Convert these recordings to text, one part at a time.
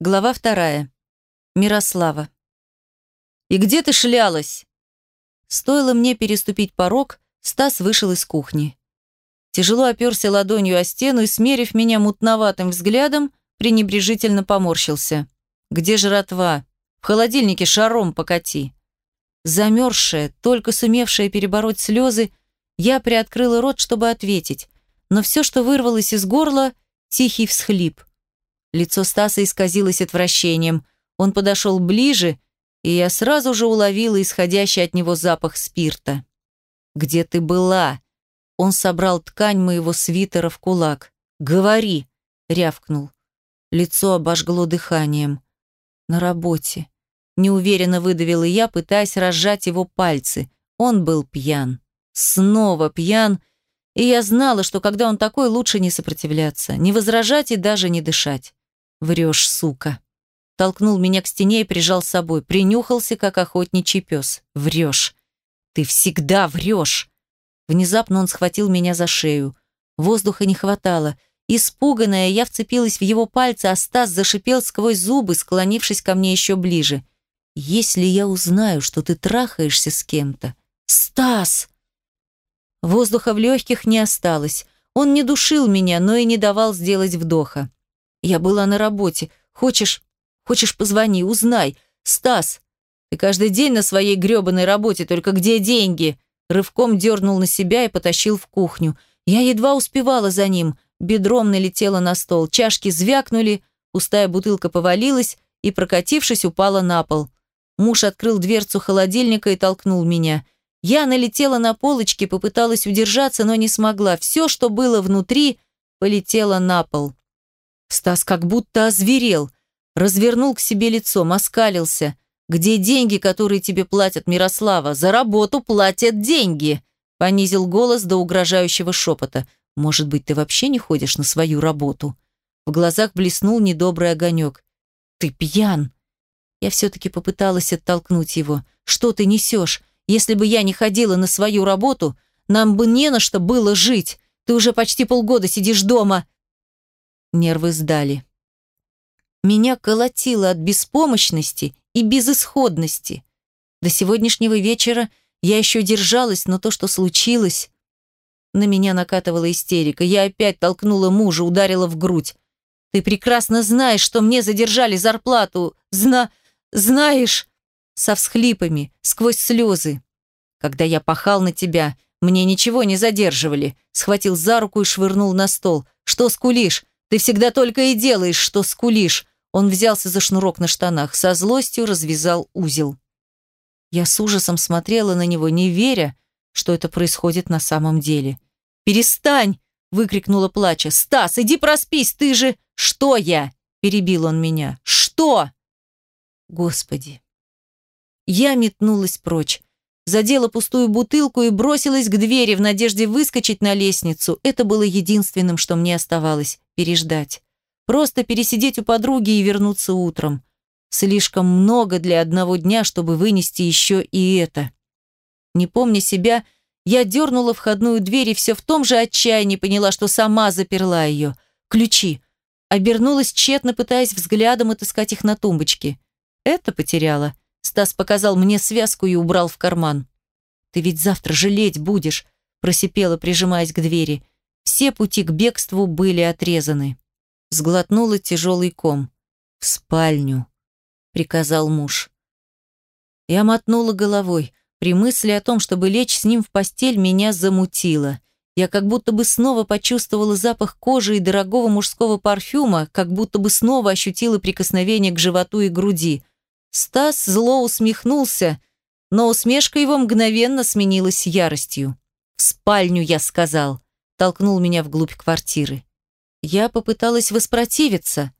Глава вторая. Мирослава. «И где ты шлялась?» Стоило мне переступить порог, Стас вышел из кухни. Тяжело оперся ладонью о стену и, смерив меня мутноватым взглядом, пренебрежительно поморщился. «Где жратва? В холодильнике шаром покати». Замерзшая, только сумевшая перебороть слезы, я приоткрыла рот, чтобы ответить, но все, что вырвалось из горла, тихий всхлип. Лицо Стаса исказилось отвращением. Он подошел ближе, и я сразу же уловила исходящий от него запах спирта. «Где ты была?» Он собрал ткань моего свитера в кулак. «Говори!» — рявкнул. Лицо обожгло дыханием. «На работе». Неуверенно выдавила я, пытаясь разжать его пальцы. Он был пьян. Снова пьян, и я знала, что когда он такой, лучше не сопротивляться, не возражать и даже не дышать. Врешь, сука. Толкнул меня к стене и прижал с собой. Принюхался, как охотничий пес. Врешь. Ты всегда врешь. Внезапно он схватил меня за шею. Воздуха не хватало. Испуганная, я вцепилась в его пальцы, а Стас зашипел сквозь зубы, склонившись ко мне еще ближе. «Если я узнаю, что ты трахаешься с кем-то...» «Стас!» Воздуха в легких не осталось. Он не душил меня, но и не давал сделать вдоха. Я была на работе. Хочешь, хочешь, позвони, узнай. Стас, ты каждый день на своей грёбаной работе, только где деньги? Рывком дернул на себя и потащил в кухню. Я едва успевала за ним. Бедром налетела на стол. Чашки звякнули, пустая бутылка повалилась и, прокатившись, упала на пол. Муж открыл дверцу холодильника и толкнул меня. Я налетела на полочки, попыталась удержаться, но не смогла. Все, что было внутри, полетело на пол. Стас как будто озверел, развернул к себе лицо, оскалился. «Где деньги, которые тебе платят, Мирослава? За работу платят деньги!» Понизил голос до угрожающего шепота. «Может быть, ты вообще не ходишь на свою работу?» В глазах блеснул недобрый огонек. «Ты пьян!» Я все-таки попыталась оттолкнуть его. «Что ты несешь? Если бы я не ходила на свою работу, нам бы не на что было жить. Ты уже почти полгода сидишь дома. Нервы сдали. Меня колотило от беспомощности и безысходности. До сегодняшнего вечера я еще держалась, но то, что случилось... На меня накатывала истерика. Я опять толкнула мужа, ударила в грудь. «Ты прекрасно знаешь, что мне задержали зарплату. Зна... знаешь...» Со всхлипами, сквозь слезы. «Когда я пахал на тебя, мне ничего не задерживали». Схватил за руку и швырнул на стол. «Что скулишь? Ты всегда только и делаешь, что скулишь. Он взялся за шнурок на штанах, со злостью развязал узел. Я с ужасом смотрела на него, не веря, что это происходит на самом деле. «Перестань!» – выкрикнула плача. «Стас, иди проспись, ты же...» «Что я?» – перебил он меня. «Что?» Господи. Я метнулась прочь задела пустую бутылку и бросилась к двери в надежде выскочить на лестницу. Это было единственным, что мне оставалось – переждать. Просто пересидеть у подруги и вернуться утром. Слишком много для одного дня, чтобы вынести еще и это. Не помня себя, я дернула входную дверь и все в том же отчаянии поняла, что сама заперла ее. Ключи. Обернулась тщетно, пытаясь взглядом отыскать их на тумбочке. Это потеряла. Стас показал мне связку и убрал в карман. «Ты ведь завтра жалеть будешь», – просипела, прижимаясь к двери. Все пути к бегству были отрезаны. Сглотнула тяжелый ком. «В спальню», – приказал муж. Я мотнула головой. При мысли о том, чтобы лечь с ним в постель, меня замутило. Я как будто бы снова почувствовала запах кожи и дорогого мужского парфюма, как будто бы снова ощутила прикосновение к животу и груди – Стас зло усмехнулся, но усмешка его мгновенно сменилась яростью. «В спальню, я сказал», толкнул меня вглубь квартиры. Я попыталась воспротивиться,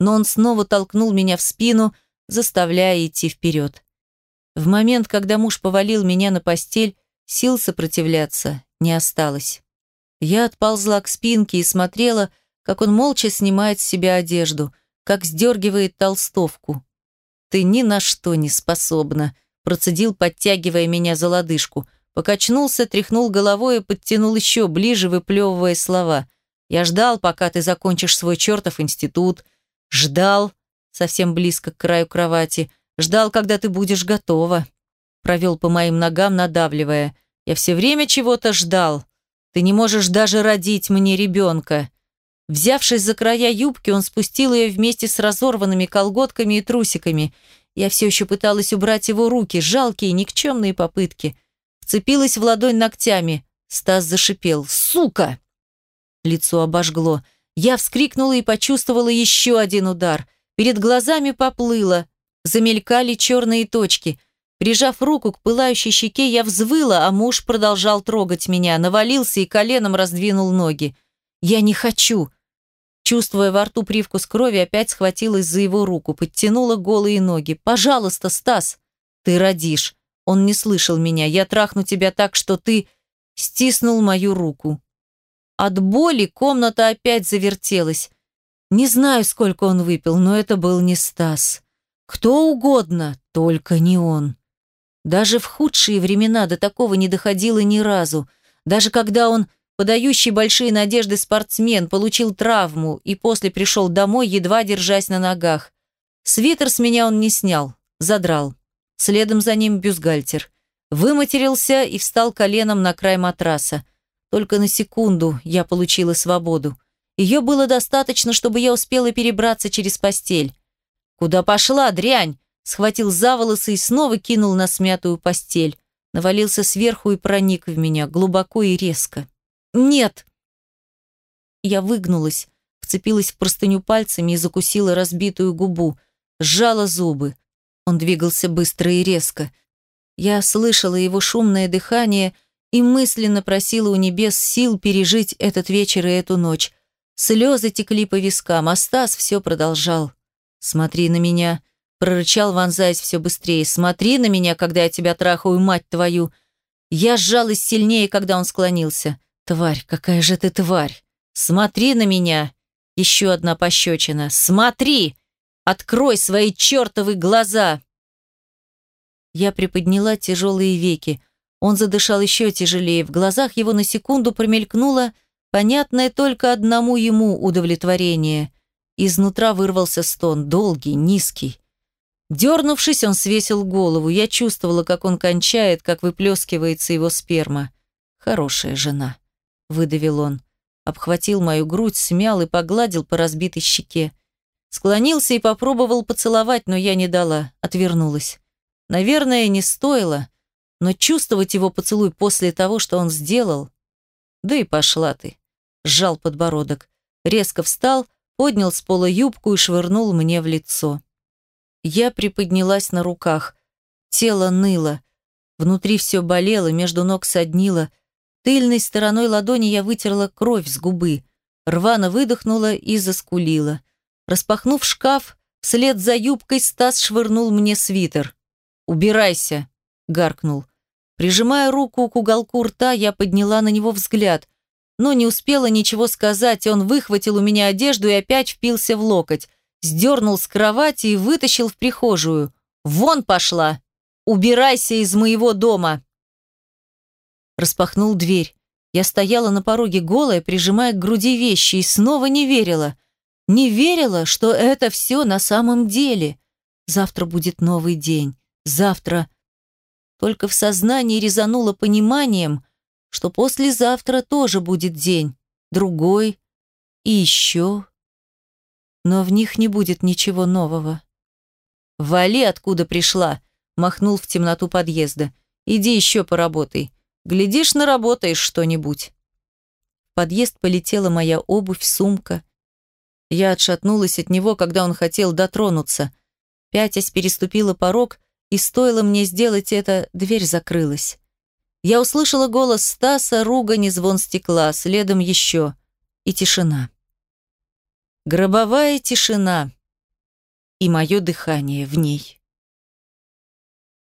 но он снова толкнул меня в спину, заставляя идти вперед. В момент, когда муж повалил меня на постель, сил сопротивляться не осталось. Я отползла к спинке и смотрела, как он молча снимает с себя одежду, как сдергивает толстовку. «Ты ни на что не способна», процедил, подтягивая меня за лодыжку. Покачнулся, тряхнул головой и подтянул еще ближе, выплевывая слова. «Я ждал, пока ты закончишь свой чертов институт. Ждал. совсем близко к краю кровати. Ждал, когда ты будешь готова. Провел по моим ногам, надавливая. Я все время чего-то ждал. Ты не можешь даже родить мне ребенка. Взявшись за края юбки, он спустил ее вместе с разорванными колготками и трусиками. Я все еще пыталась убрать его руки, жалкие, никчемные попытки. Вцепилась в ладонь ногтями. Стас зашипел. «Сука!» Лицо обожгло. Я вскрикнула и почувствовала еще один удар. Перед глазами поплыло. Замелькали черные точки. Прижав руку к пылающей щеке, я взвыла, а муж продолжал трогать меня, навалился и коленом раздвинул ноги. «Я не хочу!» Чувствуя во рту привкус крови, опять схватилась за его руку, подтянула голые ноги. «Пожалуйста, Стас!» «Ты родишь!» Он не слышал меня. «Я трахну тебя так, что ты...» Стиснул мою руку. От боли комната опять завертелась. Не знаю, сколько он выпил, но это был не Стас. Кто угодно, только не он. Даже в худшие времена до такого не доходило ни разу. Даже когда он, подающий большие надежды спортсмен, получил травму и после пришел домой, едва держась на ногах. Свитер с меня он не снял, задрал. Следом за ним бюстгальтер. Выматерился и встал коленом на край матраса. Только на секунду я получила свободу. Ее было достаточно, чтобы я успела перебраться через постель. «Куда пошла, дрянь?» Схватил за волосы и снова кинул на смятую постель. Навалился сверху и проник в меня, глубоко и резко. «Нет!» Я выгнулась, вцепилась в простыню пальцами и закусила разбитую губу, сжала зубы. Он двигался быстро и резко. Я слышала его шумное дыхание – и мысленно просила у небес сил пережить этот вечер и эту ночь. Слезы текли по вискам, а Стас все продолжал. «Смотри на меня», — прорычал, вонзаясь все быстрее. «Смотри на меня, когда я тебя трахаю, мать твою!» Я сжалась сильнее, когда он склонился. «Тварь, какая же ты тварь! Смотри на меня!» Еще одна пощечина. «Смотри! Открой свои чертовы глаза!» Я приподняла тяжелые веки. Он задышал еще тяжелее, в глазах его на секунду промелькнуло понятное только одному ему удовлетворение. Изнутра вырвался стон, долгий, низкий. Дернувшись, он свесил голову. Я чувствовала, как он кончает, как выплескивается его сперма. «Хорошая жена», — выдавил он. Обхватил мою грудь, смял и погладил по разбитой щеке. Склонился и попробовал поцеловать, но я не дала, отвернулась. Наверное, не стоило, но чувствовать его поцелуй после того, что он сделал... Да и пошла ты. Сжал подбородок. Резко встал, поднял с пола юбку и швырнул мне в лицо. Я приподнялась на руках. Тело ныло. Внутри все болело, между ног соднило. Тыльной стороной ладони я вытерла кровь с губы. Рвано выдохнула и заскулила. Распахнув шкаф, вслед за юбкой Стас швырнул мне свитер. «Убирайся!» гаркнул. Прижимая руку к уголку рта, я подняла на него взгляд. Но не успела ничего сказать, он выхватил у меня одежду и опять впился в локоть. Сдернул с кровати и вытащил в прихожую. «Вон пошла! Убирайся из моего дома!» Распахнул дверь. Я стояла на пороге голая, прижимая к груди вещи, и снова не верила. Не верила, что это все на самом деле. Завтра будет новый день. Завтра только в сознании резануло пониманием, что послезавтра тоже будет день, другой и еще. Но в них не будет ничего нового. «Вали, откуда пришла!» – махнул в темноту подъезда. «Иди еще поработай. Глядишь, наработаешь что-нибудь». В подъезд полетела моя обувь, сумка. Я отшатнулась от него, когда он хотел дотронуться. Пятясь переступила порог и стоило мне сделать это, дверь закрылась. Я услышала голос Стаса, ругань и звон стекла, следом еще. И тишина. Гробовая тишина. И мое дыхание в ней.